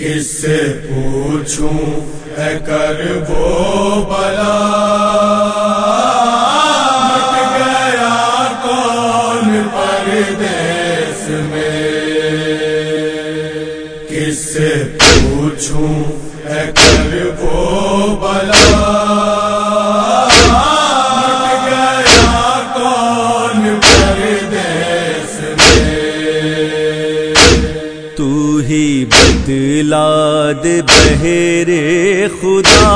کس سے پوچھوں؟ اے کر وہ بلا۔ گیا کون پردیس میں؟ کس سے پوچھوں؟ اے کر وہ بلا۔ بدلا دے بہرے خدا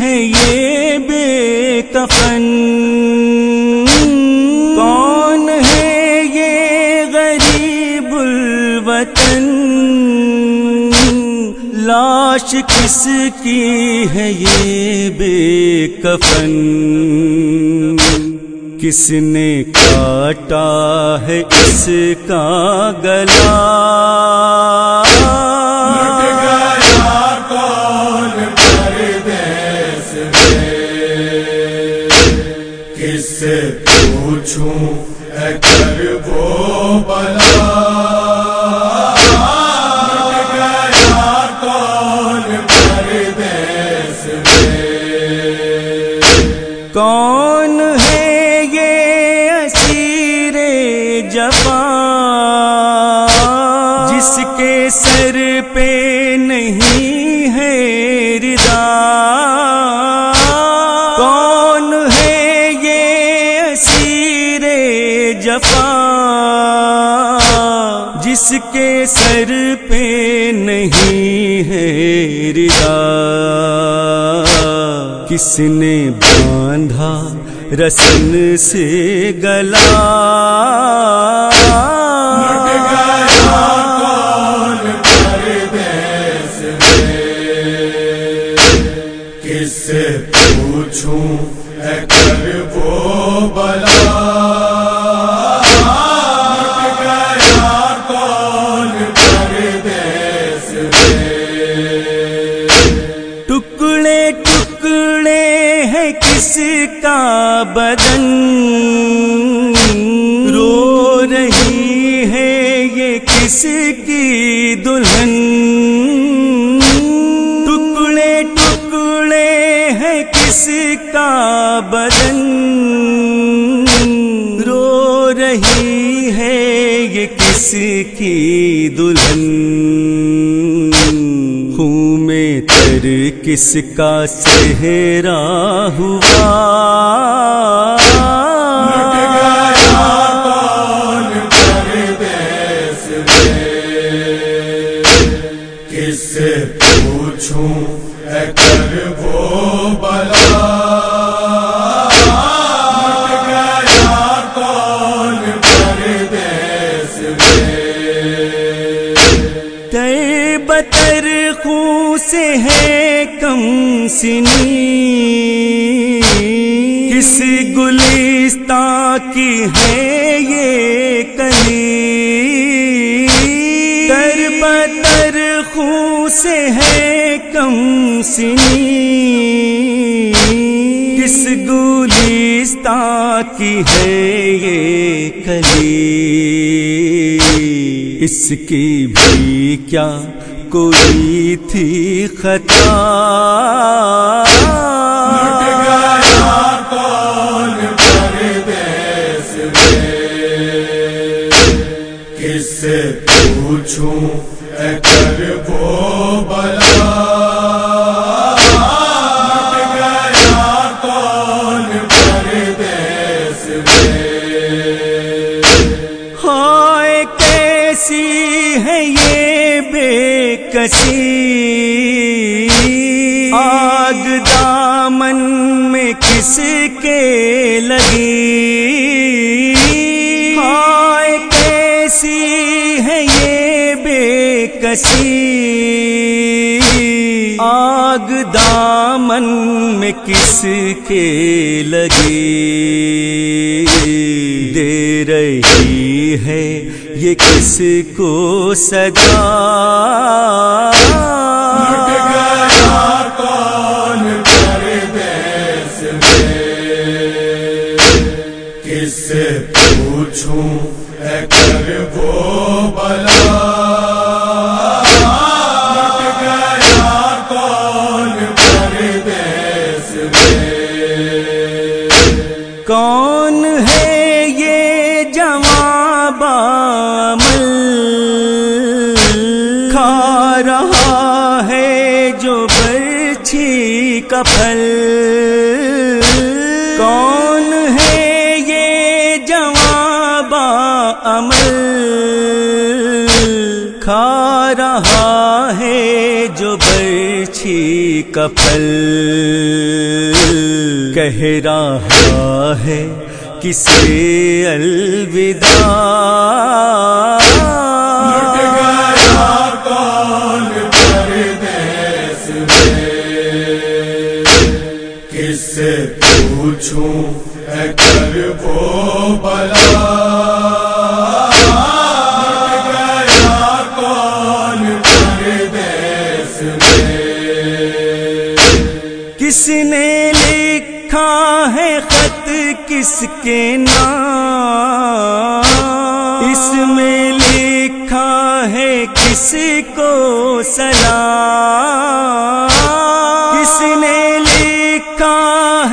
ہے یہ بے کفن؟ کون ہے یہ غریب الوطن؟ لاش کس کی ہے یہ بے کفن؟ کس نے کاٹا ہے اس کا گلا؟ نہیں ہے ردا کون ہے یہ اسیر جفا؟ جس کے سر پہ نہیں ہے ردا کس نے باندھا رسن سے گلا؟ اے بلا گیا کون پردیس میں ٹکڑے ٹکڑے ہے کس کا بدن؟ رو رہی ہے یہ کس کی دلہن؟ ٹکڑے ٹکڑے ہے کس کا بدن؟ یہ کس کی دلہن۔ خوں میں تر کس کا سہرا ہوا؟ کس پوچھوں اے کر وہ بلا؟ سے ہے کم سنی۔ کس گلستان کی ہے یہ کلی تر بتر خوں سے ہے کم سنی۔ کس گلستان کی ہے یہ کلی اس کی بھی کیا کوئی تھی خطا۔ کس سے پوچھوں کر وہ بلا؟ گیا کون پردیس میں ہائے کیسی ہے یہ بے کسی آگ دامن میں کس کے لگی۔ ہائے، کیسی ہے یہ بے کسی۔ آگ دامن میں کس کے لگی۔ دے رہی ہے یہ کس کو سجا کس سے پوچھوں اے کر وہ بلا؟ کون کا پھل۔ کون ہے یہ جواب عمل؟ کھا رہا ہے جو برچھی کا پھل۔ کہہ رہا ہے کسے الوداع۔ کس نے لکھا ہے خط؟ کس کے نام؟ اس میں لکھا ہے کس کو سلام؟ کس نے لکھا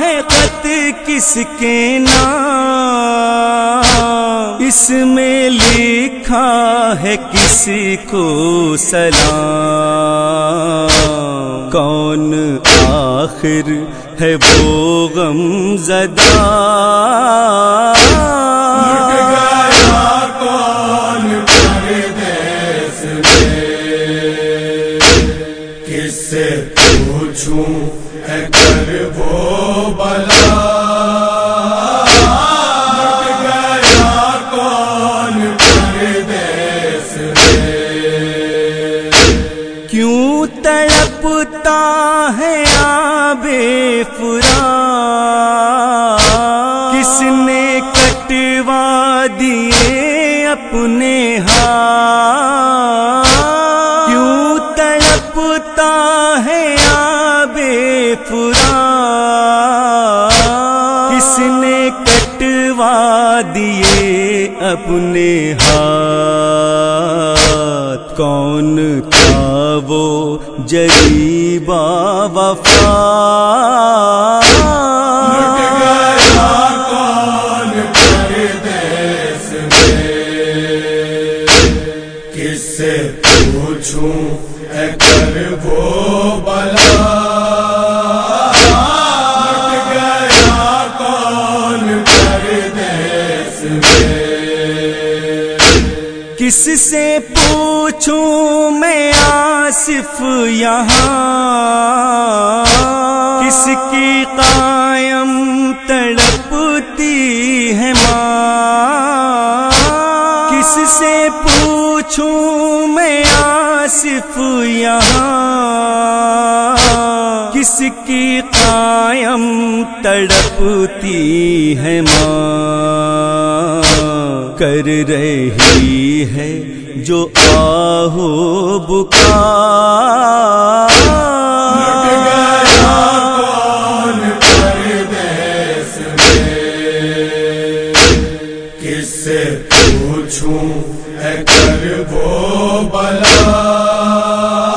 ہے خط؟ کس کے نام؟ اس میں لکھا ہے کس کو سلام؟ کون آخر ہے وہ غم زدہ اپنے ہاتھ کیوں تڑپتا ہے آبے فرا کس نے کٹوا دیے اپنے ہاتھ؟ کون تھا وہ جریبا وفا؟ کر بلا گیا کون پردیس میں؟ کس سے پوچھوں میں آصف یہاں؟ کس کی قائم تڑپتی صرف یہاں کس کی قائم تڑپتی ہے ماں کر رہی ہے جو آہو بکا پوچھوں اے کر وہ بلا۔